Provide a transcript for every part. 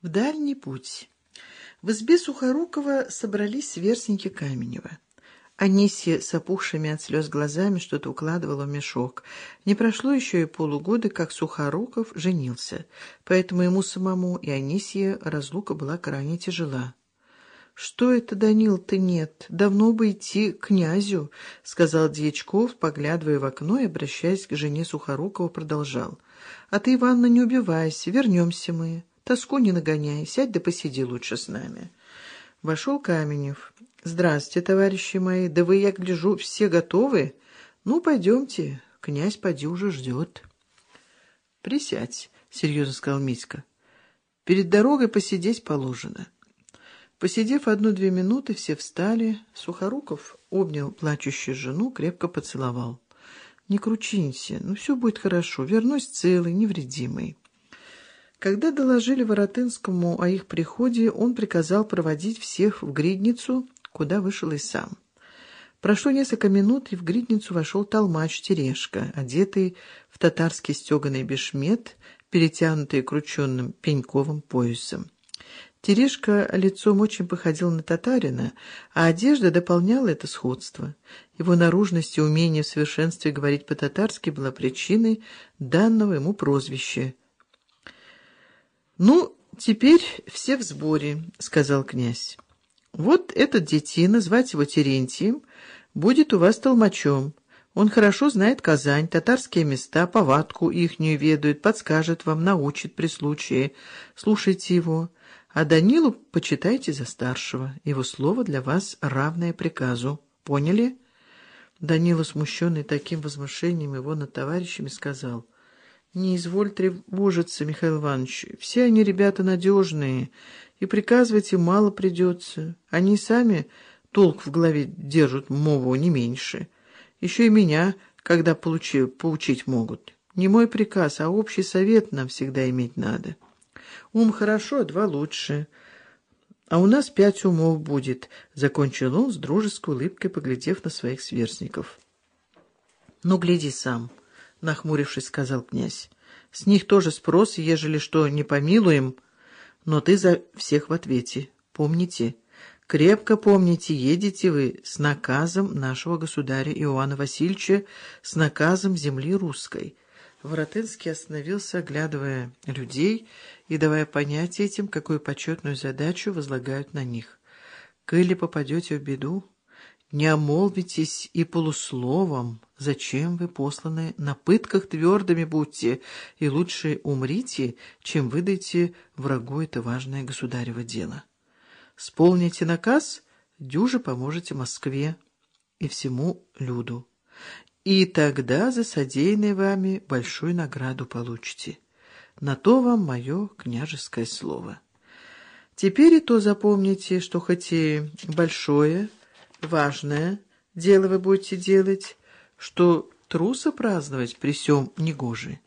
В дальний путь. В избе Сухорукова собрались сверстники Каменева. Анисия с опухшими от слез глазами что-то укладывала в мешок. Не прошло еще и полугода, как Сухоруков женился, поэтому ему самому и Анисия разлука была крайне тяжела. «Что это, Данил-то нет? Давно бы идти к князю», — сказал Дьячков, поглядывая в окно и, обращаясь к жене Сухорукова, продолжал. «А ты, Иванна, не убивайся, вернемся мы». Тоску не нагоняй, сядь да посиди лучше с нами. Вошел Каменев. Здравствуйте, товарищи мои. Да вы, я гляжу, все готовы? Ну, пойдемте. Князь поди уже ждет. Присядь, серьезно сказал Митька. Перед дорогой посидеть положено. Посидев одну-две минуты, все встали. Сухоруков обнял плачущую жену, крепко поцеловал. «Не кручинься, ну все будет хорошо, вернусь целый, невредимый». Когда доложили Воротынскому о их приходе, он приказал проводить всех в гридницу, куда вышел и сам. Прошло несколько минут, и в гридницу вошел толмач Терешка, одетый в татарский стеганый бешмет, перетянутый крученным пеньковым поясом. Терешка лицом очень походил на татарина, а одежда дополняла это сходство. Его наружность и умение в совершенстве говорить по-татарски была причиной данного ему прозвища «Ну, теперь все в сборе», — сказал князь. «Вот этот детина, звать его Терентием, будет у вас толмачом. Он хорошо знает Казань, татарские места, повадку ихнюю ведает, подскажет вам, научит при случае. Слушайте его. А Данилу почитайте за старшего. Его слово для вас равное приказу. Поняли?» Данила, смущенный таким возмущением его над товарищами, сказал — не изволь тревожиться, Михаил Иванович. Все они ребята надежные, и приказывать им мало придется. Они сами толк в голове держат мову не меньше. Еще и меня, когда получи, поучить могут. Не мой приказ, а общий совет нам всегда иметь надо. Ум хорошо, два лучше. А у нас пять умов будет, — закончил он с дружеской улыбкой, поглядев на своих сверстников. Ну, гляди сам. —— нахмурившись, сказал князь. — С них тоже спрос, ежели что, не помилуем. Но ты за всех в ответе. Помните, крепко помните, едете вы с наказом нашего государя Иоанна Васильевича, с наказом земли русской. Воротынский остановился, оглядывая людей и давая понять этим, какую почетную задачу возлагают на них. «Коли попадете в беду, не омолвитесь и полусловом, зачем вы посланы, на пытках твердыми будьте, и лучше умрите, чем выдайте врагу это важное государево дело. Сполните наказ, дюже поможете Москве и всему люду. И тогда за содеянное вами большую награду получите. На то вам мое княжеское слово. Теперь и то запомните, что хоть и большое, важное дело вы будете делать, что труса праздновать при всем негоже.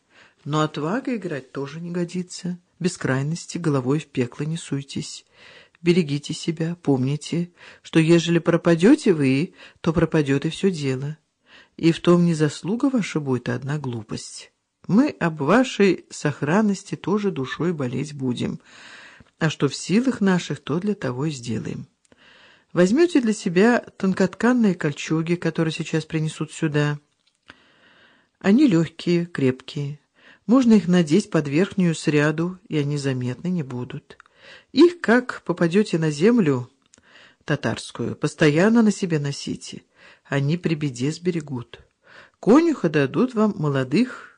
Но отвага играть тоже не годится. Без крайности головой в пекло не суйтесь. Берегите себя, помните, что ежели пропадете вы, то пропадет и все дело. И в том не заслуга ваша будет, а одна глупость. Мы об вашей сохранности тоже душой болеть будем, а что в силах наших, то для того и сделаем. Возьмете для себя тонкотканные кольчуги, которые сейчас принесут сюда. Они легкие, крепкие. Можно их надеть под верхнюю сряду, и они заметны не будут. Их, как попадете на землю татарскую, постоянно на себе носите. Они при беде сберегут. Конюха дадут вам молодых,